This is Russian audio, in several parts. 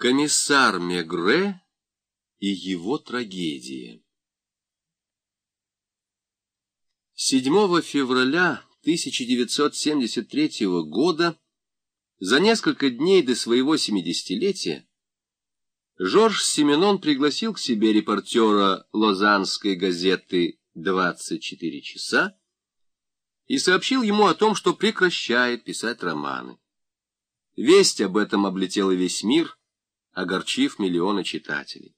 Комиссар Мегре и его трагедия 7 февраля 1973 года, за несколько дней до своего семидесятилетия, Жорж Семенон пригласил к себе репортера лозаннской газеты «24 часа» и сообщил ему о том, что прекращает писать романы. Весть об этом облетела весь мир, огорчив миллионы читателей.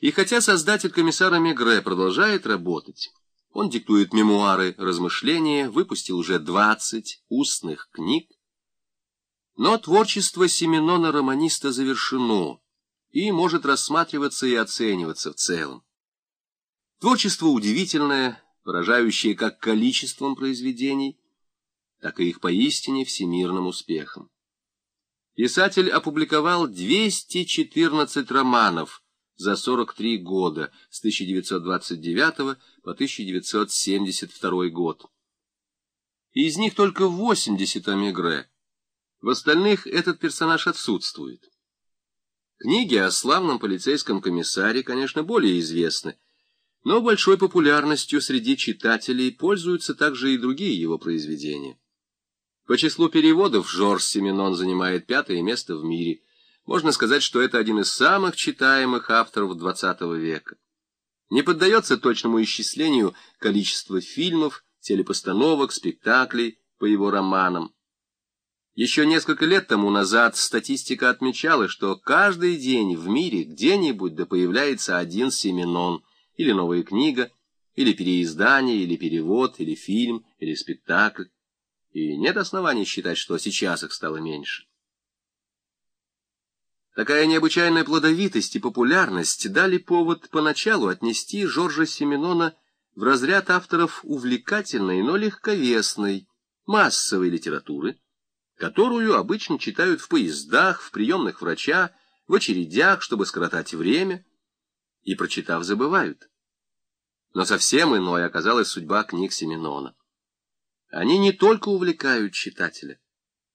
И хотя создатель комиссара Мегре продолжает работать, он диктует мемуары, размышления, выпустил уже 20 устных книг, но творчество Семенона-романиста завершено и может рассматриваться и оцениваться в целом. Творчество удивительное, поражающее как количеством произведений, так и их поистине всемирным успехом. Писатель опубликовал 214 романов за 43 года, с 1929 по 1972 год. Из них только 80 о Мегре. В остальных этот персонаж отсутствует. Книги о славном полицейском комиссаре, конечно, более известны, но большой популярностью среди читателей пользуются также и другие его произведения. По числу переводов Жорж Семенон занимает пятое место в мире. Можно сказать, что это один из самых читаемых авторов XX века. Не поддается точному исчислению количество фильмов, телепостановок, спектаклей по его романам. Еще несколько лет тому назад статистика отмечала, что каждый день в мире где-нибудь да появляется один Семенон, или новая книга, или переиздание, или перевод, или фильм, или спектакль и нет оснований считать, что сейчас их стало меньше. Такая необычайная плодовитость и популярность дали повод поначалу отнести Жоржа Семенона в разряд авторов увлекательной, но легковесной, массовой литературы, которую обычно читают в поездах, в приемных врача, в очередях, чтобы скоротать время, и, прочитав, забывают. Но совсем иной оказалась судьба книг Семенона. Они не только увлекают читателя,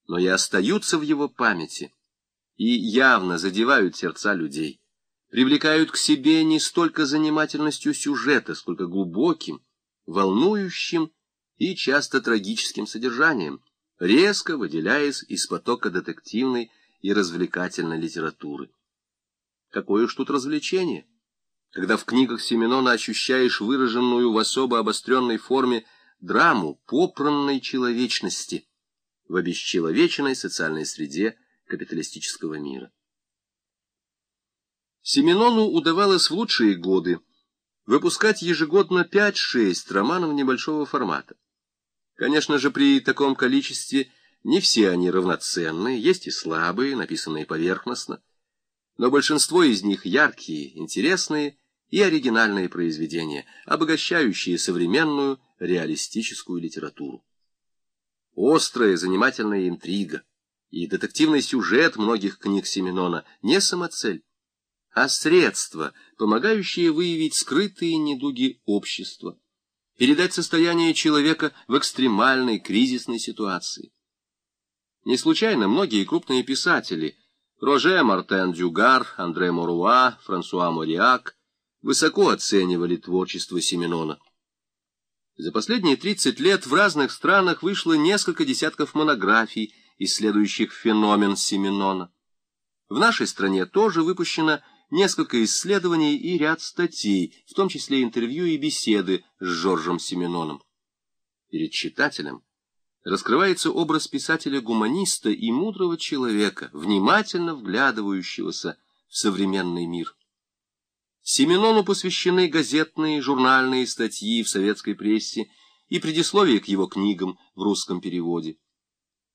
но и остаются в его памяти и явно задевают сердца людей, привлекают к себе не столько занимательностью сюжета, сколько глубоким, волнующим и часто трагическим содержанием, резко выделяясь из потока детективной и развлекательной литературы. Какое уж тут развлечение, когда в книгах Семенона ощущаешь выраженную в особо обостренной форме драму попранной человечности в обесчеловеченной социальной среде капиталистического мира. Семенону удавалось в лучшие годы выпускать ежегодно 5-6 романов небольшого формата. Конечно же, при таком количестве не все они равноценны, есть и слабые, написанные поверхностно, но большинство из них яркие, интересные и оригинальные произведения, обогащающие современную реалистическую литературу. Острая, занимательная интрига и детективный сюжет многих книг Семенона не самоцель, а средство, помогающее выявить скрытые недуги общества, передать состояние человека в экстремальной кризисной ситуации. Не случайно многие крупные писатели Роже Мартен Дюгар, Андре Моруа, Франсуа Мориак высоко оценивали творчество Семенона. За последние 30 лет в разных странах вышло несколько десятков монографий, исследующих феномен Семенона. В нашей стране тоже выпущено несколько исследований и ряд статей, в том числе интервью и беседы с Жоржем Семеноном. Перед читателем раскрывается образ писателя-гуманиста и мудрого человека, внимательно вглядывающегося в современный мир. Семенону посвящены газетные, журнальные статьи в советской прессе и предисловие к его книгам в русском переводе.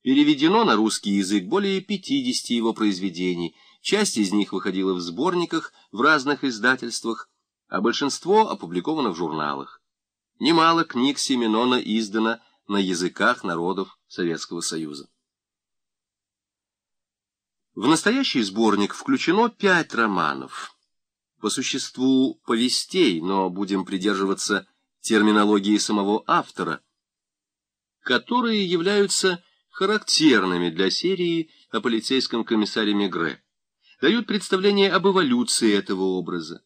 Переведено на русский язык более 50 его произведений, часть из них выходила в сборниках в разных издательствах, а большинство опубликовано в журналах. Немало книг Семенона издано на языках народов Советского Союза. В настоящий сборник включено пять романов по существу повестей, но будем придерживаться терминологии самого автора, которые являются характерными для серии о полицейском комиссаре Мегре. дают представление об эволюции этого образа.